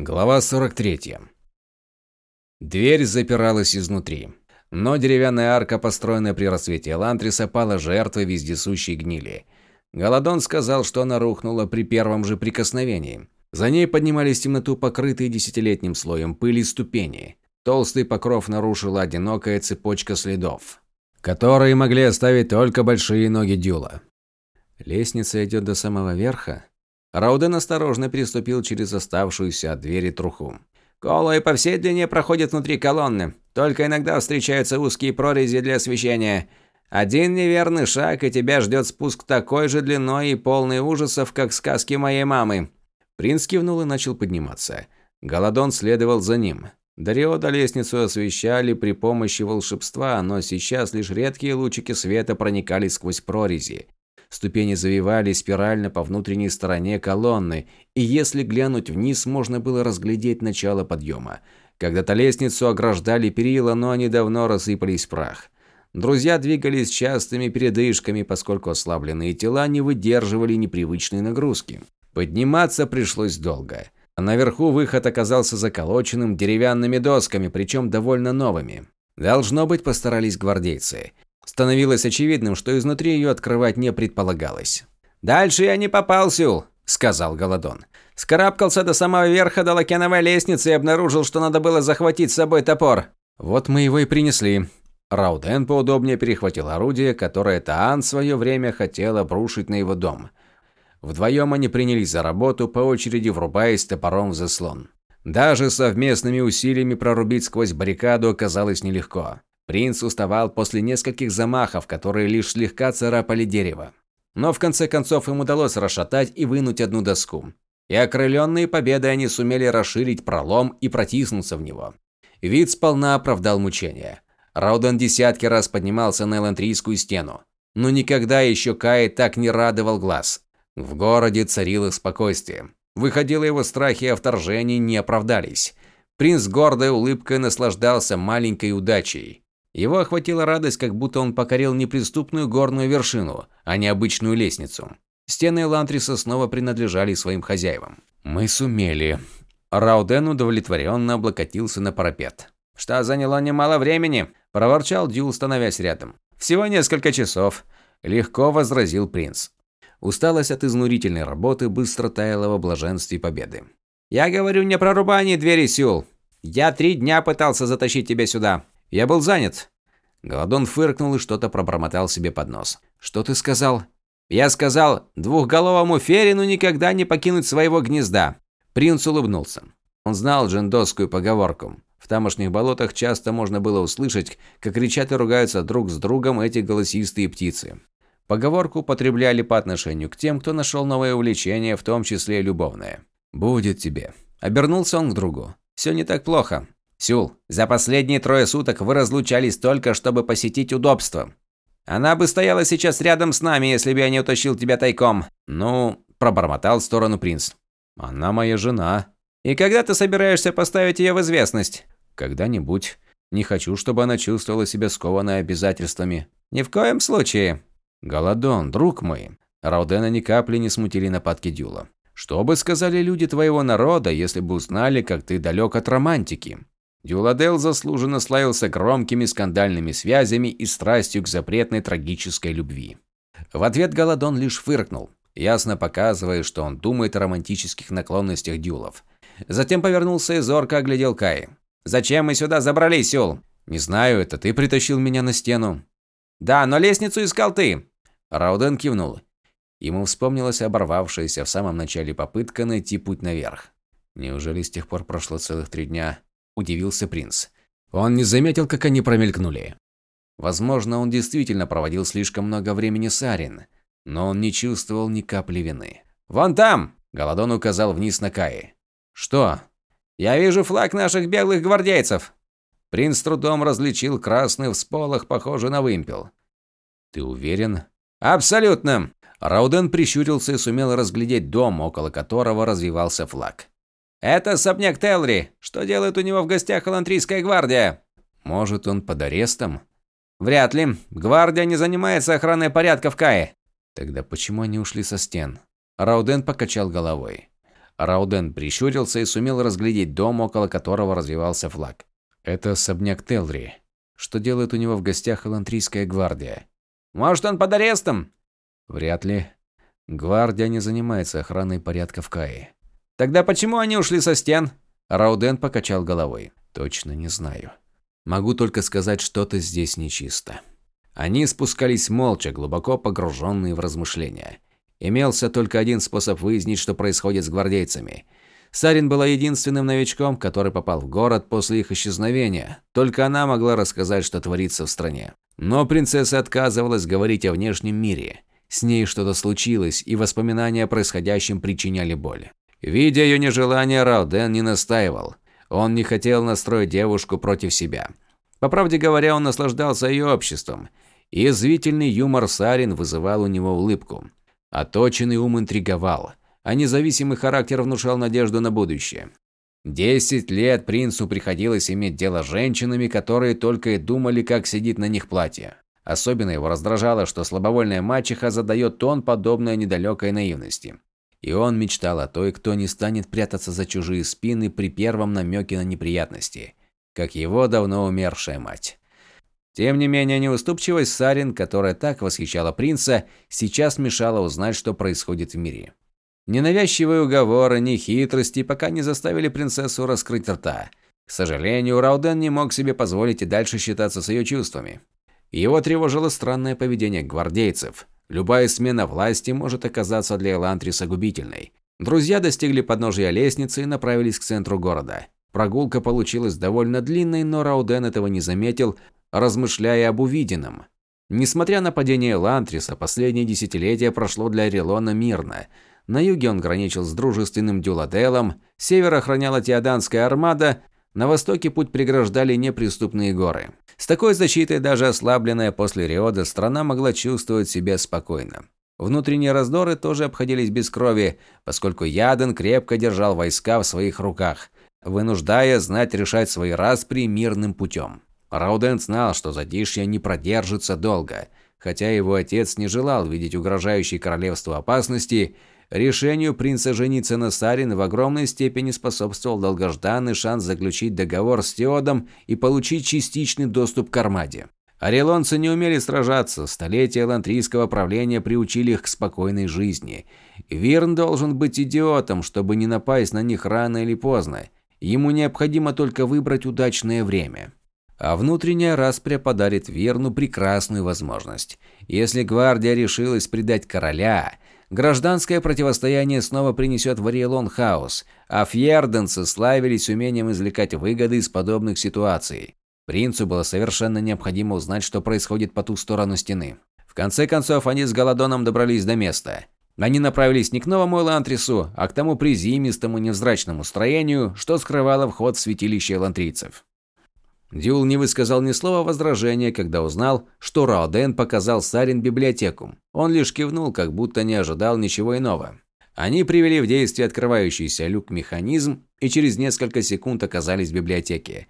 Глава 43. Дверь запиралась изнутри. Но деревянная арка, построенная при рассвете Элантриса, пала жертвой вездесущей гнили. Голодон сказал, что она рухнула при первом же прикосновении. За ней поднимались темноту покрытые десятилетним слоем пыли ступени. Толстый покров нарушила одинокая цепочка следов, которые могли оставить только большие ноги Дюла. Лестница идет до самого верха. Рауден осторожно переступил через оставшуюся от двери труху. Колы по всей длине проходят внутри колонны. Только иногда встречаются узкие прорези для освещения. Один неверный шаг, и тебя ждет спуск такой же длиной и полный ужасов, как сказки моей мамы. Принц кивнул и начал подниматься. Голодон следовал за ним. Дариода лестницу освещали при помощи волшебства, но сейчас лишь редкие лучики света проникали сквозь прорези. Ступени завивались спирально по внутренней стороне колонны, и если глянуть вниз, можно было разглядеть начало подъема. Когда-то лестницу ограждали перила, но они давно рассыпались в прах. Друзья двигались частыми передышками, поскольку ослабленные тела не выдерживали непривычной нагрузки. Подниматься пришлось долго. Наверху выход оказался заколоченным деревянными досками, причем довольно новыми. Должно быть, постарались гвардейцы. Становилось очевидным, что изнутри ее открывать не предполагалось. «Дальше я не попал, Сюл», – сказал Голодон. «Скарабкался до самого верха до лакеновой лестницы и обнаружил, что надо было захватить с собой топор». «Вот мы его и принесли». Рауден поудобнее перехватил орудие, которое Таан в свое время хотел обрушить на его дом. Вдвоем они принялись за работу, по очереди врубаясь топором в заслон. Даже совместными усилиями прорубить сквозь баррикаду оказалось нелегко. Принц уставал после нескольких замахов, которые лишь слегка царапали дерево. Но в конце концов им удалось расшатать и вынуть одну доску. И окрыленные победой они сумели расширить пролом и протиснуться в него. Вид сполна оправдал мучения. Рауден десятки раз поднимался на элантрийскую стену. Но никогда еще Кай так не радовал глаз. В городе царило спокойствие. Выходило его страхи о вторжении не оправдались. Принц гордой улыбкой наслаждался маленькой удачей. Его охватила радость, как будто он покорил неприступную горную вершину, а не обычную лестницу. Стены Элантриса снова принадлежали своим хозяевам. «Мы сумели». Рауден удовлетворенно облокотился на парапет. «Что заняло немало времени», – проворчал Дюл, становясь рядом. «Всего несколько часов», – легко возразил принц. Усталость от изнурительной работы быстро таяла в блаженстве победы. «Я говорю не про рубание двери, Сюл. Я три дня пытался затащить тебя сюда. Я был занят. Голодон фыркнул и что-то пробормотал себе под нос. Что ты сказал? Я сказал, двухголовому ферину никогда не покинуть своего гнезда. Принц улыбнулся. Он знал джендосскую поговорку. В тамошних болотах часто можно было услышать, как кричат и ругаются друг с другом эти голосистые птицы. Поговорку употребляли по отношению к тем, кто нашел новое увлечение, в том числе любовное. «Будет тебе». Обернулся он к другу. «Все не так плохо. Сюл, за последние трое суток вы разлучались только, чтобы посетить удобство. Она бы стояла сейчас рядом с нами, если бы я не утащил тебя тайком. Ну, пробормотал в сторону принц. Она моя жена. И когда ты собираешься поставить ее в известность? Когда-нибудь. Не хочу, чтобы она чувствовала себя скованной обязательствами. Ни в коем случае. Голодон, друг мой. Раудена ни капли не смутили нападки Дюла. Что бы сказали люди твоего народа, если бы узнали, как ты далек от романтики? Дюладел заслуженно славился громкими скандальными связями и страстью к запретной трагической любви. В ответ Голодон лишь фыркнул, ясно показывая, что он думает о романтических наклонностях дюлов. Затем повернулся и зорко оглядел Кай. «Зачем мы сюда забрались, Сюл?» «Не знаю, это ты притащил меня на стену». «Да, но лестницу искал ты». Рауден кивнул. Ему вспомнилась оборвавшаяся в самом начале попытка найти путь наверх. Неужели с тех пор прошло целых три дня? Удивился принц. Он не заметил, как они промелькнули. Возможно, он действительно проводил слишком много времени с Арин, но он не чувствовал ни капли вины. «Вон там!» – Голодон указал вниз на Каи. «Что?» «Я вижу флаг наших белых гвардейцев!» Принц трудом различил красный всполох, похожий на вымпел. «Ты уверен?» «Абсолютно!» Рауден прищурился и сумел разглядеть дом, около которого развивался флаг. «Это особняк Телри. Что делает у него в гостях Элантрийская гвардия?» «Может, он под арестом?» «Вряд ли. Гвардия не занимается охраной порядка в Кае». «Тогда почему они ушли со стен?» Рауден покачал головой. Рауден прищурился и сумел разглядеть дом, около которого развивался флаг. Это особняк Телри. Что делает у него в гостях Элантрийская гвардия? Может, он под арестом? Вряд ли. Гвардия не занимается охраной порядка в Кае. Тогда почему они ушли со стен? Рауден покачал головой. Точно не знаю. Могу только сказать, что-то здесь нечисто. Они спускались молча, глубоко погруженные в размышления. Имелся только один способ выяснить, что происходит с гвардейцами. Сарин была единственным новичком, который попал в город после их исчезновения. Только она могла рассказать, что творится в стране. Но принцесса отказывалась говорить о внешнем мире. С ней что-то случилось, и воспоминания о происходящем причиняли боль. Видя ее нежелание, Рауден не настаивал. Он не хотел настроить девушку против себя. По правде говоря, он наслаждался ее обществом. Язвительный юмор Сарин вызывал у него улыбку. Оточенный ум интриговал, а независимый характер внушал надежду на будущее. Десять лет принцу приходилось иметь дело с женщинами, которые только и думали, как сидит на них платье. Особенно его раздражало, что слабовольная мачеха задает тон, подобной недалекой наивности. И он мечтал о той, кто не станет прятаться за чужие спины при первом намеке на неприятности, как его давно умершая мать. Тем не менее, неуступчивость Сарин, которая так восхищала принца, сейчас мешала узнать, что происходит в мире. Ни навязчивые уговоры, ни хитрости пока не заставили принцессу раскрыть рта. К сожалению, Рауден не мог себе позволить и дальше считаться с ее чувствами. Его тревожило странное поведение гвардейцев – Любая смена власти может оказаться для Элантриса губительной. Друзья достигли подножия лестницы и направились к центру города. Прогулка получилась довольно длинной, но Рауден этого не заметил, размышляя об увиденном. Несмотря на падение Элантриса, последнее десятилетие прошло для Релона мирно. На юге он граничил с дружественным Дюладелом, север охраняла Теоданская армада, на востоке путь преграждали неприступные горы. С такой защитой даже ослабленная после Риода страна могла чувствовать себя спокойно. Внутренние раздоры тоже обходились без крови, поскольку Яден крепко держал войска в своих руках, вынуждая знать решать свои распри мирным путем. Рауден знал, что затишье не продержится долго, хотя его отец не желал видеть угрожающей королевству опасности, Решению принца жениться на Сарин в огромной степени способствовал долгожданный шанс заключить договор с Теодом и получить частичный доступ к Армаде. Орелонцы не умели сражаться, столетия лантрийского правления приучили их к спокойной жизни. Вирн должен быть идиотом, чтобы не напасть на них рано или поздно. Ему необходимо только выбрать удачное время. А внутренняя распря подарит Вирну прекрасную возможность. Если гвардия решилась предать короля, Гражданское противостояние снова принесет в Ориелон хаос, а фьерденцы славились умением извлекать выгоды из подобных ситуаций. Принцу было совершенно необходимо узнать, что происходит по ту сторону стены. В конце концов, они с Голодоном добрались до места. Они направились не к новому Элантрису, а к тому призимистому невзрачному строению, что скрывало вход в святилище элантрийцев. Дюл не высказал ни слова возражения, когда узнал, что Рауден показал Сарин библиотеку. Он лишь кивнул, как будто не ожидал ничего иного. Они привели в действие открывающийся люк-механизм и через несколько секунд оказались в библиотеке.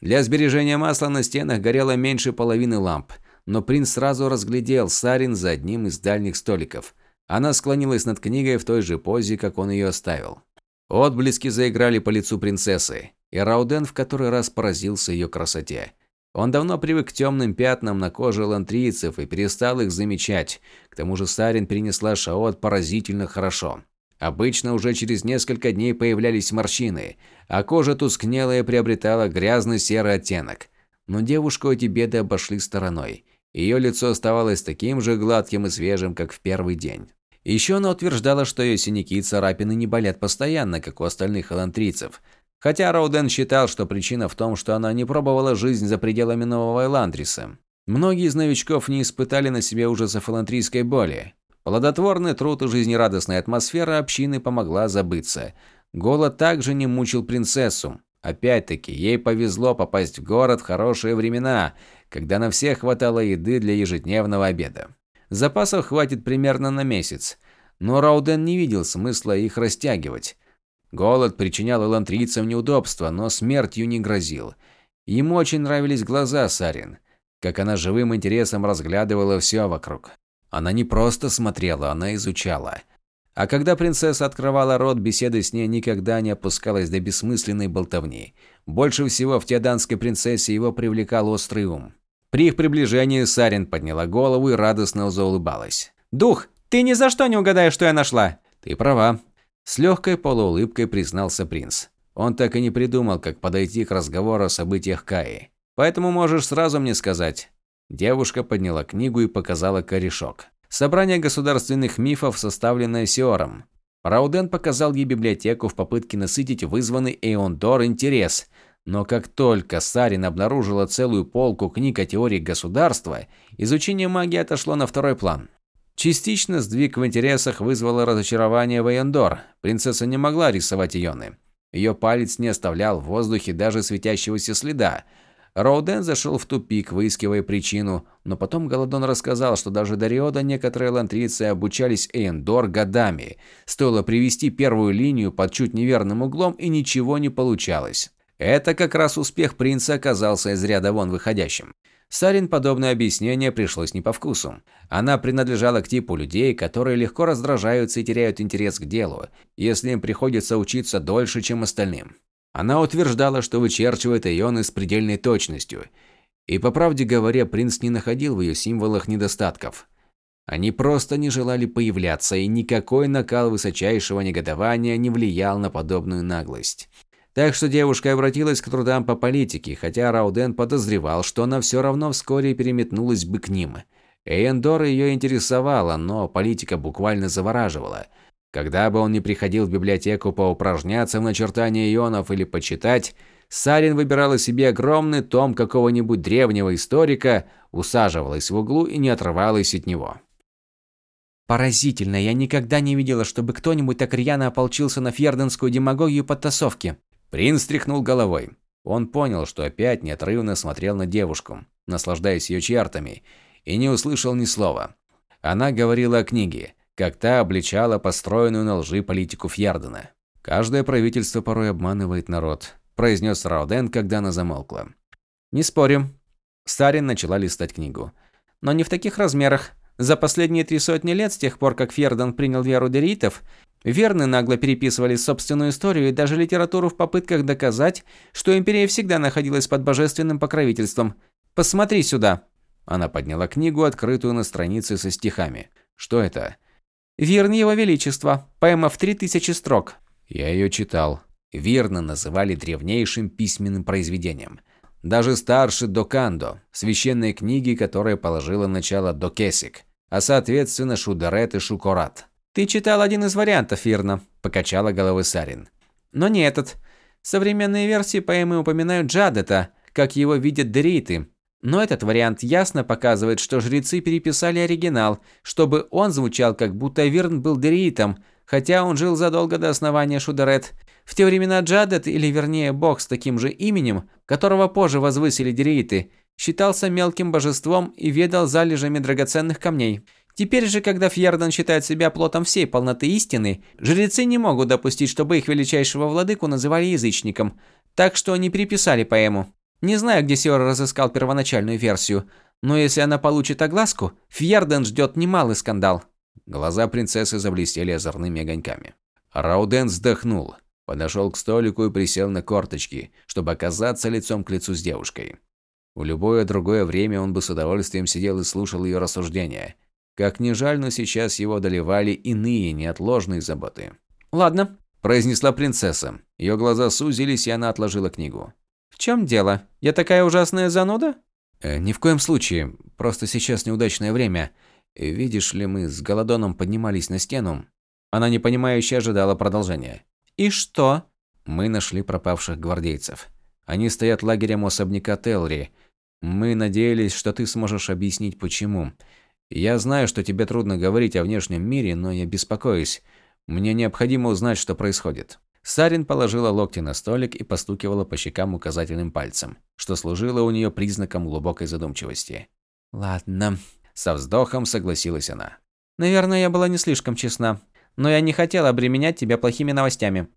Для сбережения масла на стенах горело меньше половины ламп, но принц сразу разглядел Сарин за одним из дальних столиков. Она склонилась над книгой в той же позе, как он ее оставил. Отблески заиграли по лицу принцессы. И Рауден в который раз поразился ее красоте. Он давно привык к темным пятнам на коже лантрийцев и перестал их замечать. К тому же Сарин принесла Шаот поразительно хорошо. Обычно уже через несколько дней появлялись морщины, а кожа тускнела и приобретала грязный серый оттенок. Но девушку эти беды обошли стороной. Ее лицо оставалось таким же гладким и свежим, как в первый день. Еще она утверждала, что ее синяки и царапины не болят постоянно, как у остальных элантрийцев – Хотя Роуден считал, что причина в том, что она не пробовала жизнь за пределами Нового Эландриса. Многие из новичков не испытали на себе ужасов элантрийской боли. Плодотворный труд и жизнерадостная атмосфера общины помогла забыться. Голод также не мучил принцессу. Опять-таки, ей повезло попасть в город в хорошие времена, когда на всех хватало еды для ежедневного обеда. Запасов хватит примерно на месяц, но Рауден не видел смысла их растягивать. Голод причинял элантрийцам неудобства, но смертью не грозил. Ему очень нравились глаза Сарин, как она живым интересом разглядывала все вокруг. Она не просто смотрела, она изучала. А когда принцесса открывала рот, беседа с ней никогда не опускалась до бессмысленной болтовни. Больше всего в теоданской принцессе его привлекал острый ум. При их приближении Сарин подняла голову и радостно заулыбалась. «Дух, ты ни за что не угадаешь, что я нашла!» «Ты права», – с легкой полуулыбкой признался принц. Он так и не придумал, как подойти к разговору о событиях Каи. «Поэтому можешь сразу мне сказать». Девушка подняла книгу и показала корешок. Собрание государственных мифов, составленное Сиором. Рауден показал ей библиотеку в попытке насытить вызванный Эондор интерес, но как только Сарин обнаружила целую полку книг о теории государства, изучение магии отошло на второй план. Частично сдвиг в интересах вызвало разочарование в Эондор. Принцесса не могла рисовать ионы. Ее палец не оставлял в воздухе даже светящегося следа. Роуден зашел в тупик, выискивая причину, но потом Голодон рассказал, что даже до Риода некоторые лантрийцы обучались Эндор годами. Стоило привести первую линию под чуть неверным углом, и ничего не получалось. Это как раз успех принца оказался из ряда вон выходящим. Сарин подобное объяснение пришлось не по вкусу. Она принадлежала к типу людей, которые легко раздражаются и теряют интерес к делу, если им приходится учиться дольше, чем остальным. Она утверждала, что вычерчивает ионы с предельной точностью. И по правде говоря, принц не находил в ее символах недостатков. Они просто не желали появляться, и никакой накал высочайшего негодования не влиял на подобную наглость. Так что девушка обратилась к трудам по политике, хотя Рауден подозревал, что она все равно вскоре переметнулась бы к ним. Эйндор ее интересовала, но политика буквально завораживала. Когда бы он ни приходил в библиотеку поупражняться в начертании ионов или почитать, Сарин выбирала себе огромный том какого-нибудь древнего историка, усаживалась в углу и не отрывалась от него. Поразительно, я никогда не видела, чтобы кто-нибудь так рьяно ополчился на фьерденскую демагогию подтасовки. Принц стряхнул головой. Он понял, что опять неотрывно смотрел на девушку, наслаждаясь ее чертами, и не услышал ни слова. Она говорила о книге, как та обличала построенную на лжи политику Фьярдена. «Каждое правительство порой обманывает народ», – произнес Рауден, когда она замолкла. «Не спорим». Старин начала листать книгу. «Но не в таких размерах. За последние три сотни лет, с тех пор, как Фьерден принял веру деритов, Верны нагло переписывали собственную историю и даже литературу в попытках доказать, что империя всегда находилась под божественным покровительством. Посмотри сюда. Она подняла книгу, открытую на странице со стихами. Что это? Вирн Его Величества. Поэма в три тысячи строк. Я ее читал. Вирна называли древнейшим письменным произведением. Даже старше Докандо, священной книги, которая положила начало Докесик, а соответственно Шударет и Шукорат. «Ты читал один из вариантов, верно?» – покачала головой Сарин. «Но не этот. Современные версии поэмы упоминают Джадета, как его видят дериты. Но этот вариант ясно показывает, что жрецы переписали оригинал, чтобы он звучал, как будто Вирн был деритом, хотя он жил задолго до основания Шудерет. В те времена Джадет, или вернее бог с таким же именем, которого позже возвысили дериты, считался мелким божеством и ведал залежами драгоценных камней. Теперь же, когда Фьердан считает себя плотом всей полноты истины, жрецы не могут допустить, чтобы их величайшего владыку называли язычником, так что они переписали поэму. Не знаю, где Сиор разыскал первоначальную версию, но если она получит огласку, Фьерден ждет немалый скандал. Глаза принцессы заблестели озорными огоньками. Рауден вздохнул, подошел к столику и присел на корточки, чтобы оказаться лицом к лицу с девушкой. В любое другое время он бы с удовольствием сидел и слушал ее рассуждения – как ни жаль, но сейчас его доливали иные неотложные заботы. «Ладно», – произнесла принцесса. Ее глаза сузились, и она отложила книгу. «В чем дело? Я такая ужасная зануда?» э, «Ни в коем случае. Просто сейчас неудачное время. Видишь ли, мы с Голодоном поднимались на стену». Она непонимающе ожидала продолжения. «И что?» «Мы нашли пропавших гвардейцев. Они стоят лагерем у особняка Телри. Мы надеялись, что ты сможешь объяснить, почему. Я знаю, что тебе трудно говорить о внешнем мире, но я беспокоюсь. Мне необходимо узнать, что происходит. Сарин положила локти на столик и постукивала по щекам указательным пальцем, что служило у нее признаком глубокой задумчивости. «Ладно», – со вздохом согласилась она. «Наверное, я была не слишком честна, но я не хотела обременять тебя плохими новостями».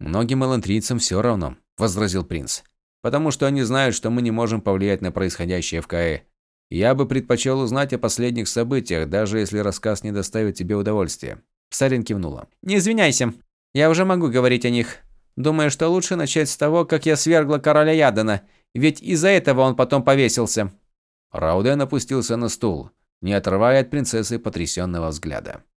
«Многим элантрийцам все равно», – возразил принц. «Потому что они знают, что мы не можем повлиять на происходящее в Каэ. Я бы предпочел узнать о последних событиях, даже если рассказ не доставит тебе удовольствия. Сарин кивнула. «Не извиняйся. Я уже могу говорить о них. Думаю, что лучше начать с того, как я свергла короля Ядана, ведь из-за этого он потом повесился». Рауден опустился на стул, не отрывая от принцессы потрясенного взгляда.